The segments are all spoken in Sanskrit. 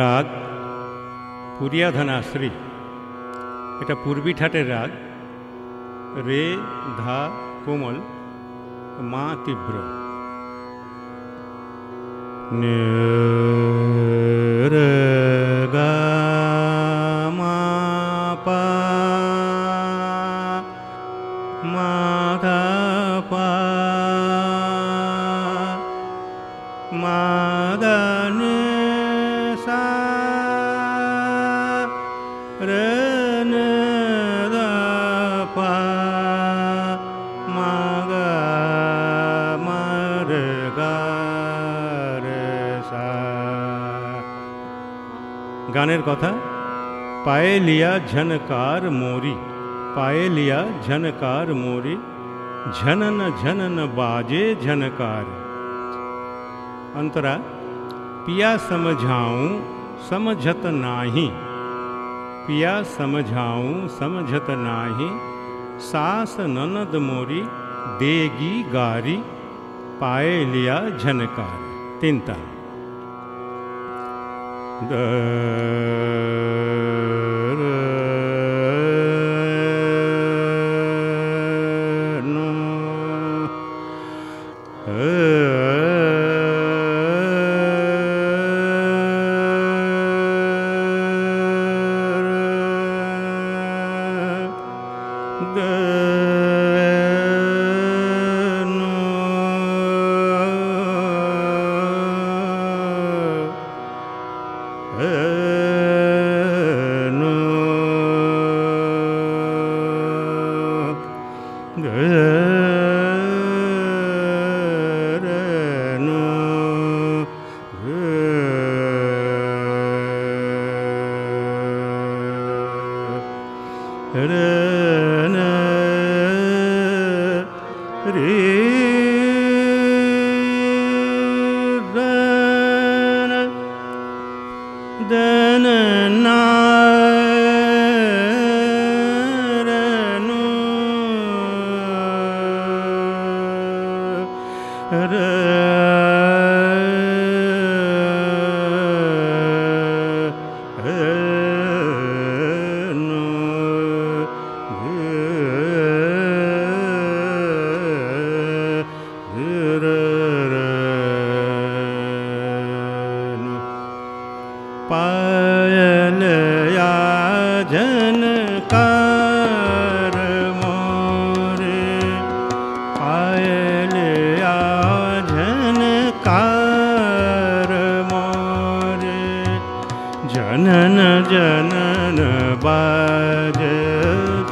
রাগ পুরিয়াধানাশ্রী এটা পূর্বী ঠাটের রাগ রে ধা কোমল মা তীব্র নিয়ে গানের কথা পায়ে লিয়া ঝনকার মোরি পায়ে লিয়া ঝনকার মোরি झनन झनन बाजे झनकार अंतरा पिया समझाऊं समझत नाही पिया समझाऊं समझत नाही सास ननद मोरी देगी गारी पाए लिया झनकार तिंता good. da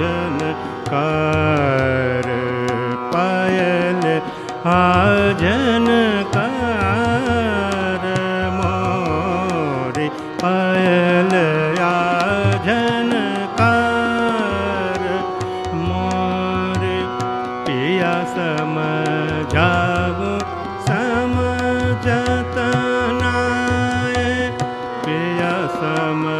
जन कार पायल आजन कार मोरे पायल आजन कार पिया समझाओ समझतनाय पिया समझ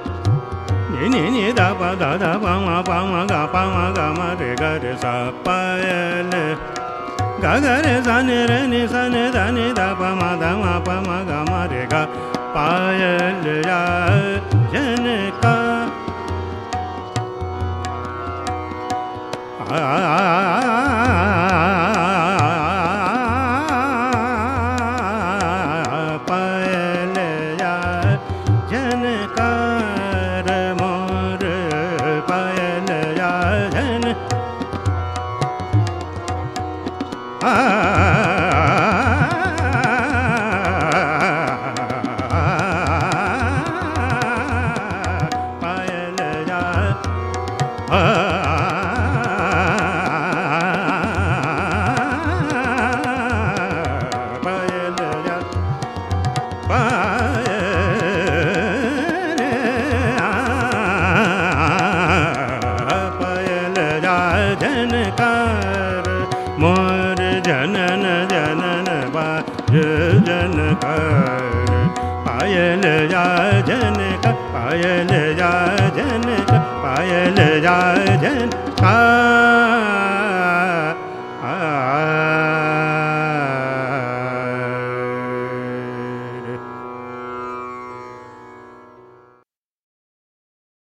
ni ni da pa da da pa ma pa ma ga pa ma ga ma re ga re sa pa ya le ga ga re sa ni re ni sa ni da ni da pa ma da ma pa ma ga ma re ga pa ya le ya ya ne ka a a a a a पयल रायल राजनकार जनन जनन बाज जन कर पायल जा जन का पायल जा जन का पायल जा जन का